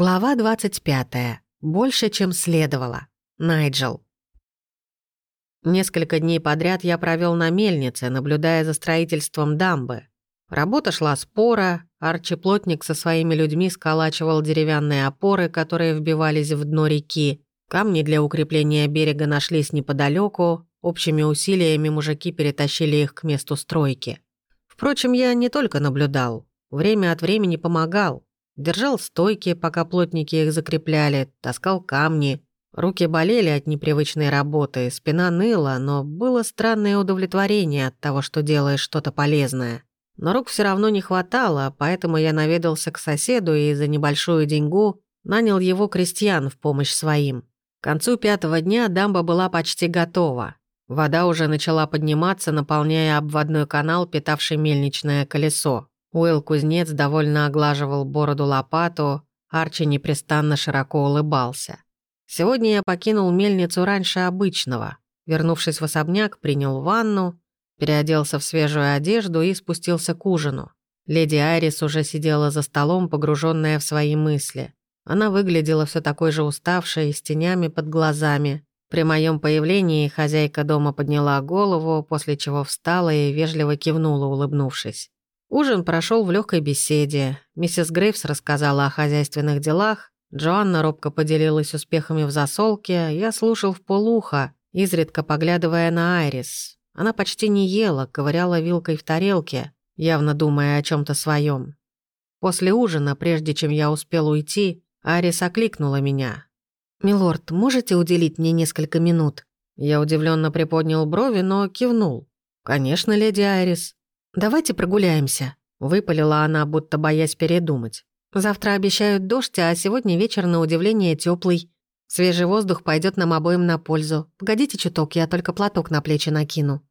Глава 25. Больше, чем следовало. Найджел. Несколько дней подряд я провел на мельнице, наблюдая за строительством дамбы. Работа шла спора, Арчи Плотник со своими людьми сколачивал деревянные опоры, которые вбивались в дно реки. Камни для укрепления берега нашлись неподалеку. Общими усилиями мужики перетащили их к месту стройки. Впрочем, я не только наблюдал. Время от времени помогал. Держал стойки, пока плотники их закрепляли, таскал камни. Руки болели от непривычной работы, спина ныла, но было странное удовлетворение от того, что делаешь что-то полезное. Но рук все равно не хватало, поэтому я наведался к соседу и за небольшую деньгу нанял его крестьян в помощь своим. К концу пятого дня дамба была почти готова. Вода уже начала подниматься, наполняя обводной канал, питавший мельничное колесо. Уилл-кузнец довольно оглаживал бороду лопату, Арчи непрестанно широко улыбался. Сегодня я покинул мельницу раньше обычного. Вернувшись в особняк, принял ванну, переоделся в свежую одежду и спустился к ужину. Леди Айрис уже сидела за столом, погруженная в свои мысли. Она выглядела все такой же уставшей, с тенями под глазами. При моем появлении хозяйка дома подняла голову, после чего встала и вежливо кивнула, улыбнувшись. Ужин прошел в легкой беседе. Миссис Грейвс рассказала о хозяйственных делах, Джоанна робко поделилась успехами в засолке, я слушал в полуха, изредка поглядывая на Айрис. Она почти не ела, ковыряла вилкой в тарелке, явно думая о чем то своем. После ужина, прежде чем я успел уйти, Айрис окликнула меня. «Милорд, можете уделить мне несколько минут?» Я удивленно приподнял брови, но кивнул. «Конечно, леди Айрис». «Давайте прогуляемся», — выпалила она, будто боясь передумать. «Завтра обещают дождь, а сегодня вечер, на удивление, теплый. Свежий воздух пойдет нам обоим на пользу. Погодите чуток, я только платок на плечи накину».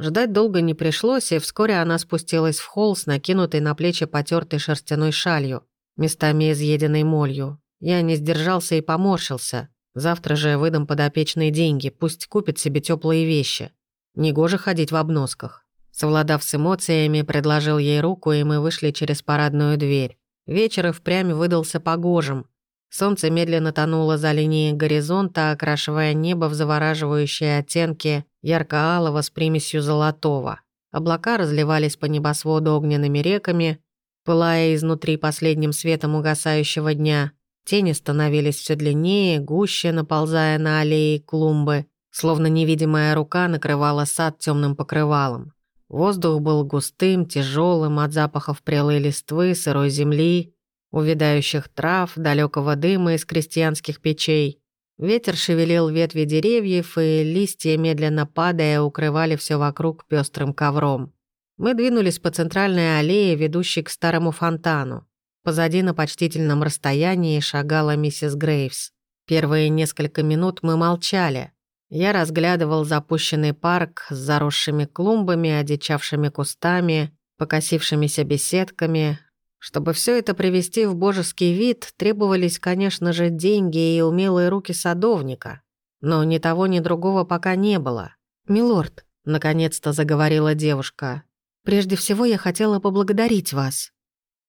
Ждать долго не пришлось, и вскоре она спустилась в холл с накинутой на плечи потертой шерстяной шалью, местами изъеденной молью. Я не сдержался и поморщился. Завтра же выдам подопечные деньги, пусть купит себе теплые вещи. Негоже ходить в обносках. Совладав с эмоциями, предложил ей руку, и мы вышли через парадную дверь. Вечер и впрямь выдался погожим. Солнце медленно тонуло за линией горизонта, окрашивая небо в завораживающие оттенки ярко-алого с примесью золотого. Облака разливались по небосводу огненными реками, пылая изнутри последним светом угасающего дня. Тени становились все длиннее, гуще, наползая на аллеи клумбы, словно невидимая рука накрывала сад темным покрывалом. Воздух был густым, тяжелым от запахов прелой листвы, сырой земли, увядающих трав, далекого дыма из крестьянских печей. Ветер шевелил ветви деревьев, и листья, медленно падая, укрывали все вокруг пестрым ковром. Мы двинулись по центральной аллее, ведущей к старому фонтану. Позади на почтительном расстоянии шагала миссис Грейвс. Первые несколько минут мы молчали. Я разглядывал запущенный парк с заросшими клумбами, одичавшими кустами, покосившимися беседками. Чтобы все это привести в божеский вид, требовались, конечно же, деньги и умелые руки садовника. Но ни того, ни другого пока не было. «Милорд», — наконец-то заговорила девушка, — «прежде всего я хотела поблагодарить вас».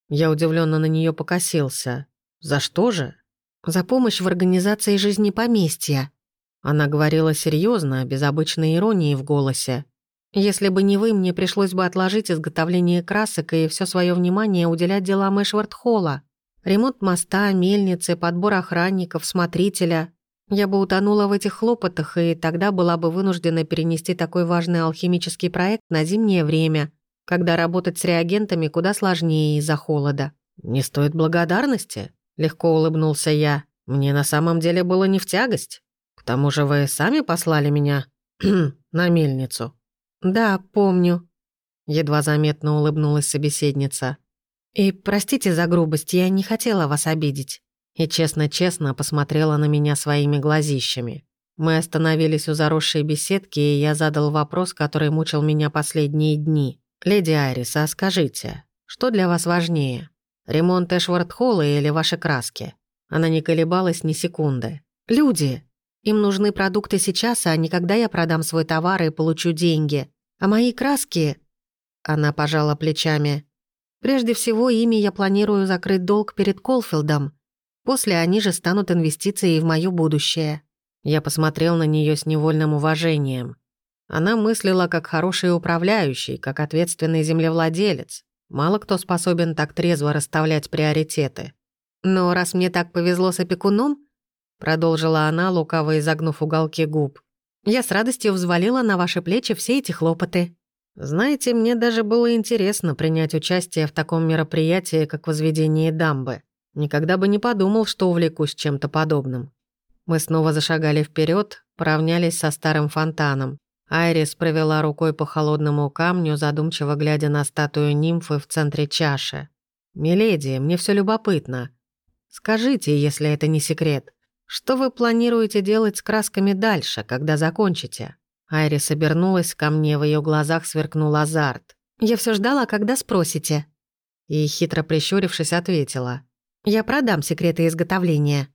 Я удивленно на нее покосился. «За что же?» «За помощь в организации жизни поместья», она говорила серьезно, без обычной иронии в голосе. «Если бы не вы, мне пришлось бы отложить изготовление красок и все свое внимание уделять делам Эшвард-Холла. Ремонт моста, мельницы, подбор охранников, смотрителя. Я бы утонула в этих хлопотах, и тогда была бы вынуждена перенести такой важный алхимический проект на зимнее время, когда работать с реагентами куда сложнее из-за холода. «Не стоит благодарности», — легко улыбнулся я. «Мне на самом деле было не в тягость» тому же вы сами послали меня на мельницу». «Да, помню», — едва заметно улыбнулась собеседница. «И простите за грубость, я не хотела вас обидеть». И честно-честно посмотрела на меня своими глазищами. Мы остановились у заросшей беседки, и я задал вопрос, который мучил меня последние дни. «Леди Айрис, а скажите, что для вас важнее? Ремонт Эшвард-Холла или ваши краски?» Она не колебалась ни секунды. «Люди!» Им нужны продукты сейчас, а не когда я продам свой товар и получу деньги. А мои краски...» Она пожала плечами. «Прежде всего, ими я планирую закрыть долг перед Колфилдом. После они же станут инвестицией в моё будущее. Я посмотрел на неё с невольным уважением. Она мыслила как хороший управляющий, как ответственный землевладелец. Мало кто способен так трезво расставлять приоритеты. Но раз мне так повезло с опекуном, продолжила она, лукаво изогнув уголки губ, я с радостью взвалила на ваши плечи все эти хлопоты. Знаете, мне даже было интересно принять участие в таком мероприятии, как возведение дамбы. Никогда бы не подумал, что увлекусь чем-то подобным. Мы снова зашагали вперед, поравнялись со старым фонтаном. Айрис провела рукой по холодному камню, задумчиво глядя на статую нимфы в центре чаши. «Миледи, мне все любопытно. Скажите, если это не секрет, что вы планируете делать с красками дальше, когда закончите?» Айрис обернулась ко мне, в ее глазах сверкнул азарт. «Я все ждала, когда спросите». И, хитро прищурившись, ответила. «Я продам секреты изготовления».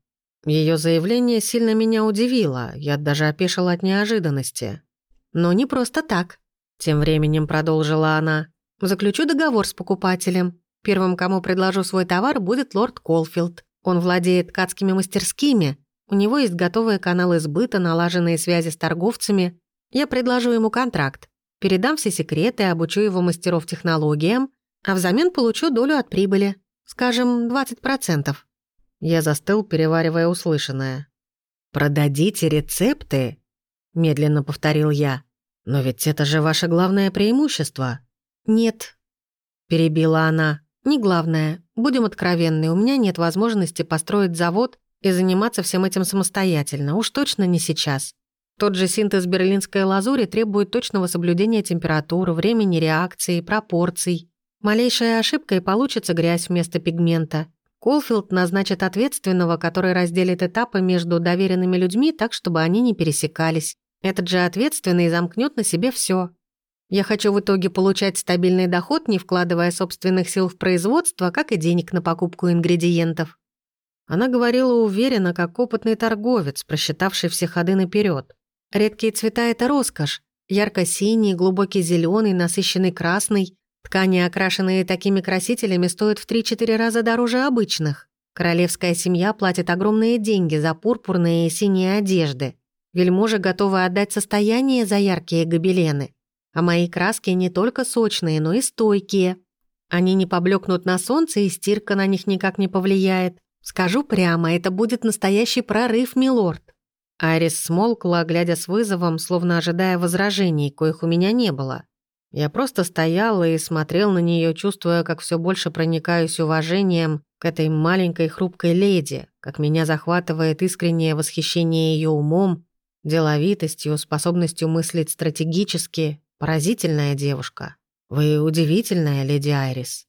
Ее заявление сильно меня удивило, я даже опешила от неожиданности. «Но не просто так», — тем временем продолжила она. «Заключу договор с покупателем. Первым, кому предложу свой товар, будет лорд Колфилд. Он владеет ткацкими мастерскими, у него есть готовые каналы сбыта, налаженные связи с торговцами. Я предложу ему контракт, передам все секреты, обучу его мастеров технологиям, а взамен получу долю от прибыли, скажем, 20%. Я застыл, переваривая услышанное. «Продадите рецепты?» — медленно повторил я. «Но ведь это же ваше главное преимущество». «Нет», — перебила она, — «не главное. Будем откровенны, у меня нет возможности построить завод и заниматься всем этим самостоятельно, уж точно не сейчас. Тот же синтез берлинской лазури требует точного соблюдения температуры, времени реакции, пропорций. Малейшая ошибка и получится грязь вместо пигмента. Колфилд назначит ответственного, который разделит этапы между доверенными людьми так, чтобы они не пересекались. Этот же ответственный замкнет на себе все. Я хочу в итоге получать стабильный доход, не вкладывая собственных сил в производство, как и денег на покупку ингредиентов. Она говорила уверенно, как опытный торговец, просчитавший все ходы наперед. Редкие цвета — это роскошь. Ярко-синий, глубокий зеленый, насыщенный красный. Ткани, окрашенные такими красителями, стоят в 3-4 раза дороже обычных. Королевская семья платит огромные деньги за пурпурные и синие одежды. Вельможи готовы отдать состояние за яркие гобелены. А мои краски не только сочные, но и стойкие. Они не поблекнут на солнце, и стирка на них никак не повлияет. Скажу прямо, это будет настоящий прорыв, милорд». Айрис смолкла, глядя с вызовом, словно ожидая возражений, коих у меня не было. Я просто стояла и смотрел на нее, чувствуя, как все больше проникаюсь уважением к этой маленькой хрупкой леди, как меня захватывает искреннее восхищение ее умом, деловитостью, способностью мыслить стратегически. Поразительная девушка. Вы удивительная, леди Айрис.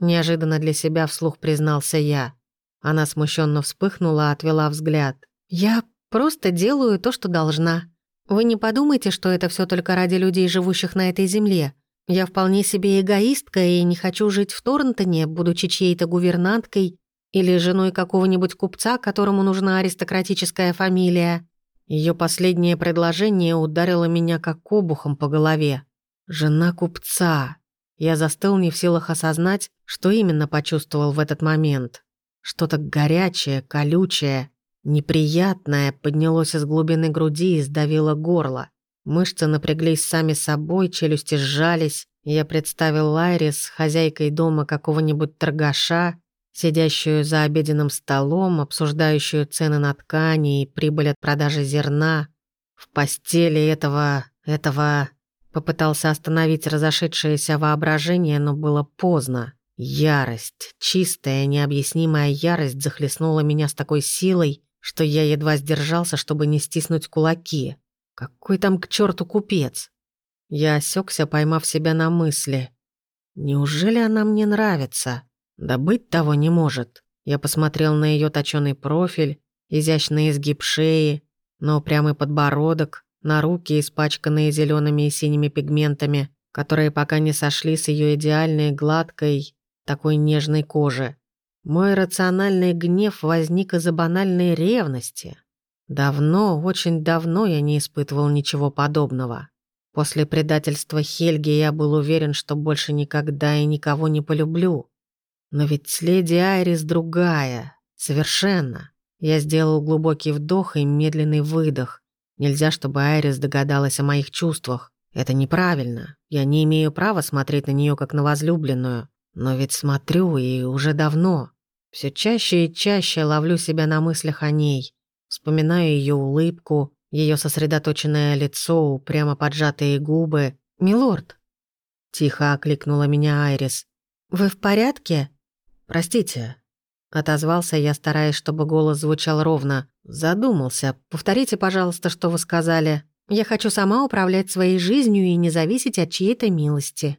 Неожиданно для себя вслух признался я. Она смущенно вспыхнула, отвела взгляд. «Я просто делаю то, что должна. Вы не подумайте, что это все только ради людей, живущих на этой земле. Я вполне себе эгоистка и не хочу жить в Торнтоне, будучи чьей-то гувернанткой или женой какого-нибудь купца, которому нужна аристократическая фамилия». Ее последнее предложение ударило меня как обухом по голове. «Жена купца». Я застыл не в силах осознать, что именно почувствовал в этот момент. Что-то горячее, колючее, неприятное поднялось из глубины груди и сдавило горло. Мышцы напряглись сами собой, челюсти сжались. Я представил Лайрис, хозяйкой дома какого-нибудь торгаша, сидящую за обеденным столом, обсуждающую цены на ткани и прибыль от продажи зерна. В постели этого... этого... Попытался остановить разошедшееся воображение, но было поздно. Ярость, чистая, необъяснимая ярость захлестнула меня с такой силой, что я едва сдержался, чтобы не стиснуть кулаки. Какой там к черту купец? Я осекся, поймав себя на мысли. Неужели она мне нравится? Да быть того не может. Я посмотрел на ее точёный профиль, изящный изгиб шеи, на упрямый подбородок, на руки, испачканные зелеными и синими пигментами, которые пока не сошли с ее идеальной, гладкой, такой нежной кожи. Мой рациональный гнев возник из-за банальной ревности. Давно, очень давно я не испытывал ничего подобного. После предательства Хельги я был уверен, что больше никогда и никого не полюблю. Но ведь леди Айрис другая. Совершенно. Я сделал глубокий вдох и медленный выдох. Нельзя, чтобы Айрис догадалась о моих чувствах. Это неправильно. Я не имею права смотреть на нее как на возлюбленную. Но ведь смотрю, и уже давно. Все чаще и чаще ловлю себя на мыслях о ней. Вспоминаю ее улыбку, ее сосредоточенное лицо, упрямо поджатые губы. «Милорд!» Тихо окликнула меня Айрис. «Вы в порядке?» «Простите». Отозвался я, стараясь, чтобы голос звучал ровно. Задумался. «Повторите, пожалуйста, что вы сказали. Я хочу сама управлять своей жизнью и не зависеть от чьей-то милости».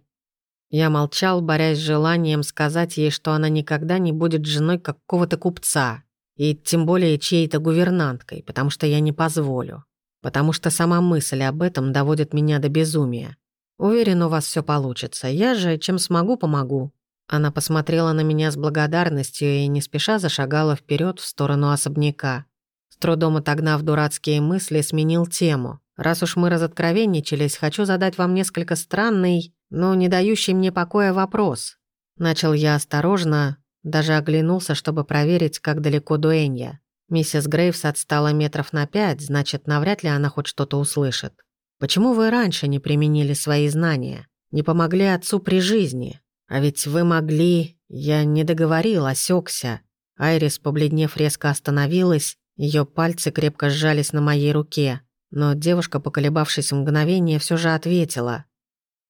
Я молчал, борясь с желанием сказать ей, что она никогда не будет женой какого-то купца, и тем более чьей-то гувернанткой, потому что я не позволю. Потому что сама мысль об этом доводит меня до безумия. Уверен, у вас все получится. Я же, чем смогу, помогу. Она посмотрела на меня с благодарностью и не спеша зашагала вперед в сторону особняка. С трудом отогнав дурацкие мысли, сменил тему. Раз уж мы разоткровенничались, хочу задать вам несколько странный но не дающий мне покоя вопрос. Начал я осторожно, даже оглянулся, чтобы проверить, как далеко дуэнья. Миссис Грейвс отстала метров на пять, значит, навряд ли она хоть что-то услышит. «Почему вы раньше не применили свои знания? Не помогли отцу при жизни? А ведь вы могли...» Я не договорил, осекся. Айрис, побледнев, резко остановилась, ее пальцы крепко сжались на моей руке. Но девушка, поколебавшись мгновение, все же ответила.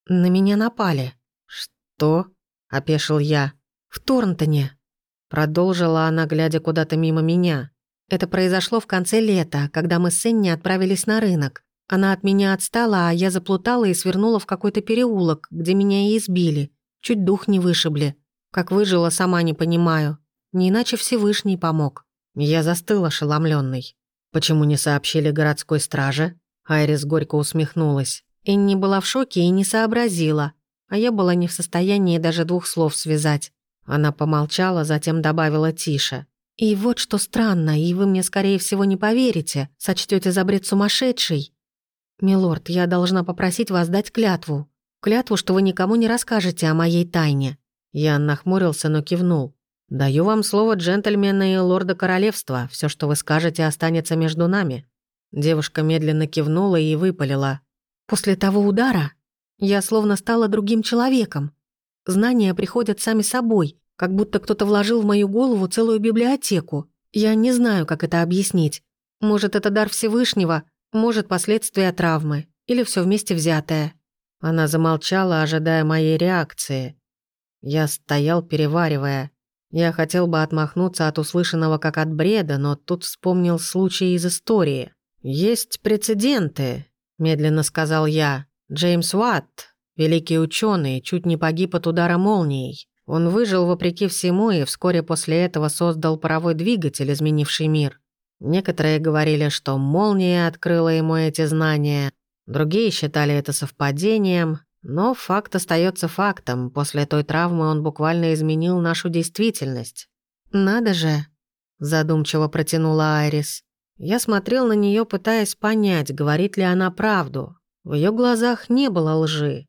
На меня напали. Что? Опешил я. В Торнтоне. Продолжила она, глядя куда-то мимо меня. Это произошло в конце лета, когда мы с Энни отправились на рынок. Она от меня отстала, а я заплутала и свернула в какой-то переулок, где меня и избили. Чуть дух не вышибли. Как выжила, сама не понимаю. Не иначе Всевышний помог. Я застыл ошеломленный. Почему не сообщили городской страже? Айрис горько усмехнулась. Энни была в шоке и не сообразила, а я была не в состоянии даже двух слов связать. Она помолчала, затем добавила тише. «И вот что странно, и вы мне, скорее всего, не поверите, сочтете за бред сумасшедший. Милорд, я должна попросить вас дать клятву. Клятву, что вы никому не расскажете о моей тайне». Я нахмурился, но кивнул. «Даю вам слово джентльмена и лорда королевства. Все, что вы скажете, останется между нами». Девушка медленно кивнула и выпалила. После того удара я словно стала другим человеком. Знания приходят сами собой, как будто кто-то вложил в мою голову целую библиотеку. Я не знаю, как это объяснить. Может, это дар Всевышнего, может, последствия травмы, или все вместе взятое. Она замолчала, ожидая моей реакции. Я стоял, переваривая. Я хотел бы отмахнуться от услышанного как от бреда, но тут вспомнил случай из истории. Есть прецеденты, медленно сказал я. Джеймс Уатт, великий ученый, чуть не погиб от удара молнией. Он выжил вопреки всему и вскоре после этого создал паровой двигатель, изменивший мир. Некоторые говорили, что молния открыла ему эти знания, другие считали это совпадением, но факт остается фактом. После той травмы он буквально изменил нашу действительность. «Надо же», — задумчиво протянула Айрис. Я смотрел на нее, пытаясь понять, говорит ли она правду. В ее глазах не было лжи.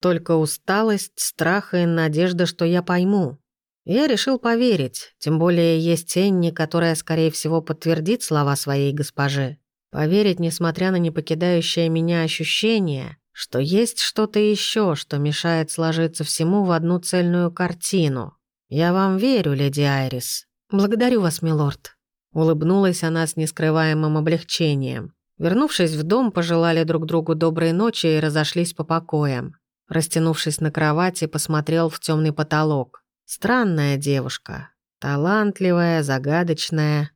Только усталость, страх и надежда, что я пойму. Я решил поверить, тем более есть Энни, которая, скорее всего, подтвердит слова своей госпожи. Поверить, несмотря на непокидающее меня ощущение, что есть что-то еще, что мешает сложиться всему в одну цельную картину. Я вам верю, леди Айрис. Благодарю вас, милорд. Улыбнулась она с нескрываемым облегчением. Вернувшись в дом, пожелали друг другу доброй ночи и разошлись по покоям. Растянувшись на кровати, посмотрел в темный потолок. Странная девушка. Талантливая, загадочная.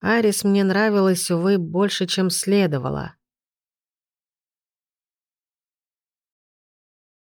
Арис мне нравилась, увы, больше, чем следовало.